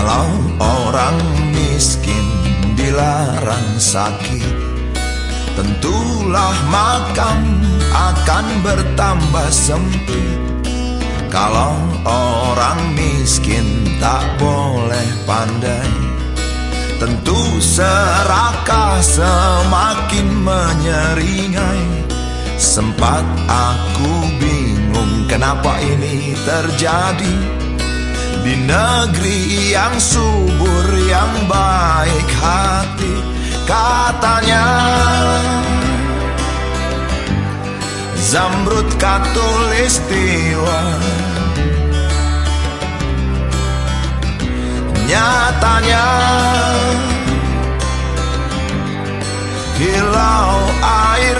Kalau orang miskin dilarang sakit Tentulah makam akan bertambah sempit. Kalau orang miskin tak boleh pandai Tentu serakah semakin menyeringai. Sempat aku bingung kenapa ini terjadi Di negeri yang subur yang baik hati Katanya. Zamrud katulistiwa. Nyatanya. Hilau air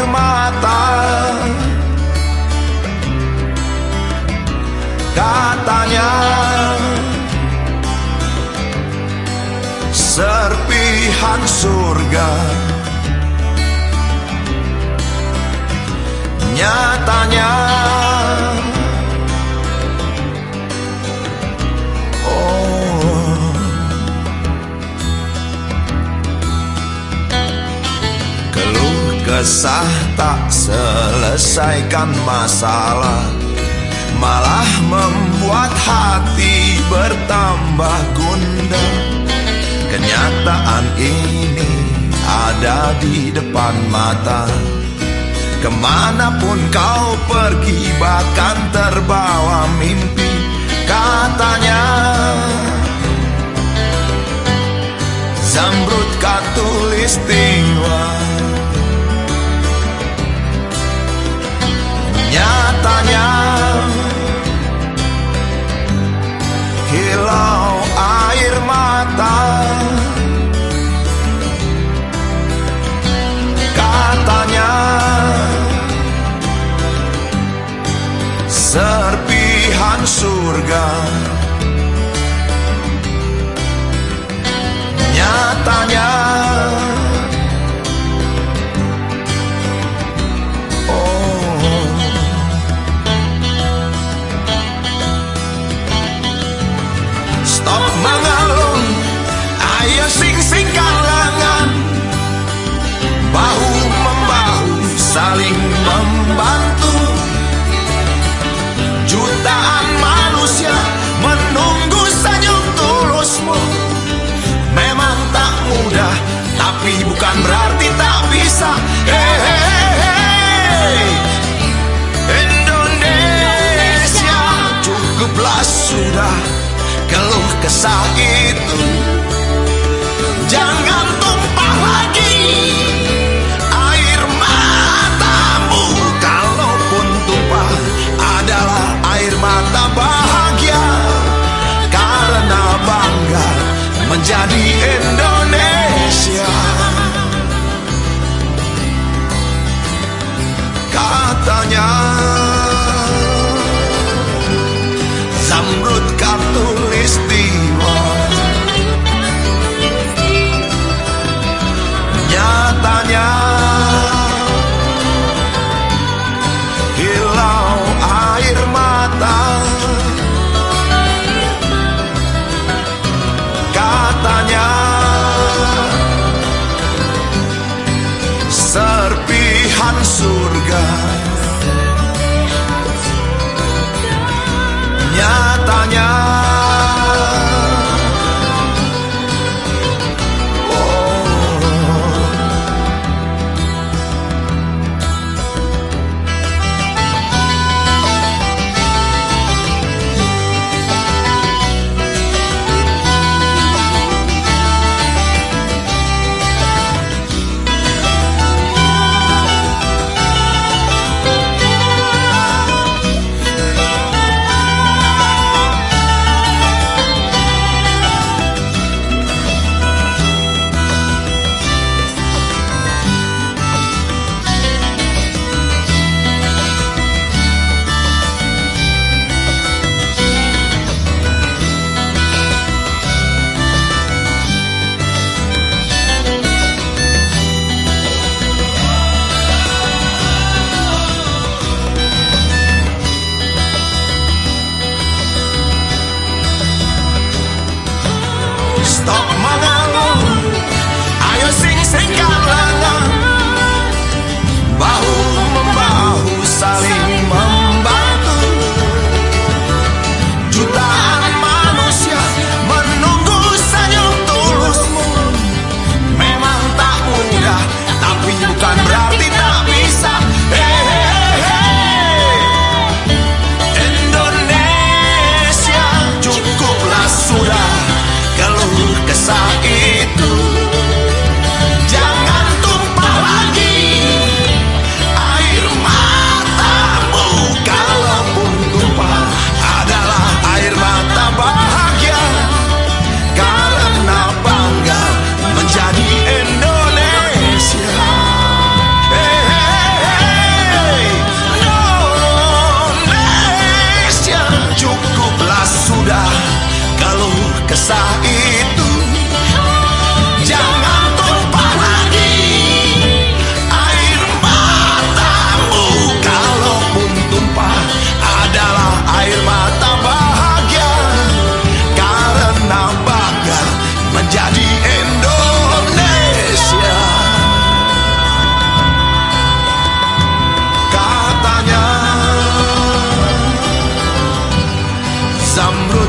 Kesah tak selesaikan masalah. Malah membuat hati bertambah gundah Kenyataan ini ada di depan mata. Ke mana pun kau pergi bahkan terbawa mimpi Katanya. Zamrud katulistiwa Nyatanya Hilau air mata. Katanya Serpihan surga stop mengeluh Ayo sing singkan lengan Bahu membahu saling membantu. Jutaan manusia menunggu senyum tulusmu Memang tak mudah Tapi bukan berarti tak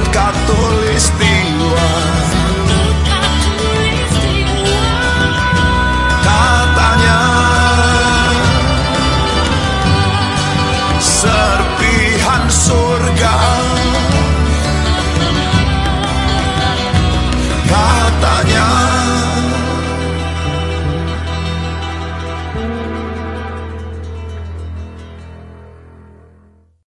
od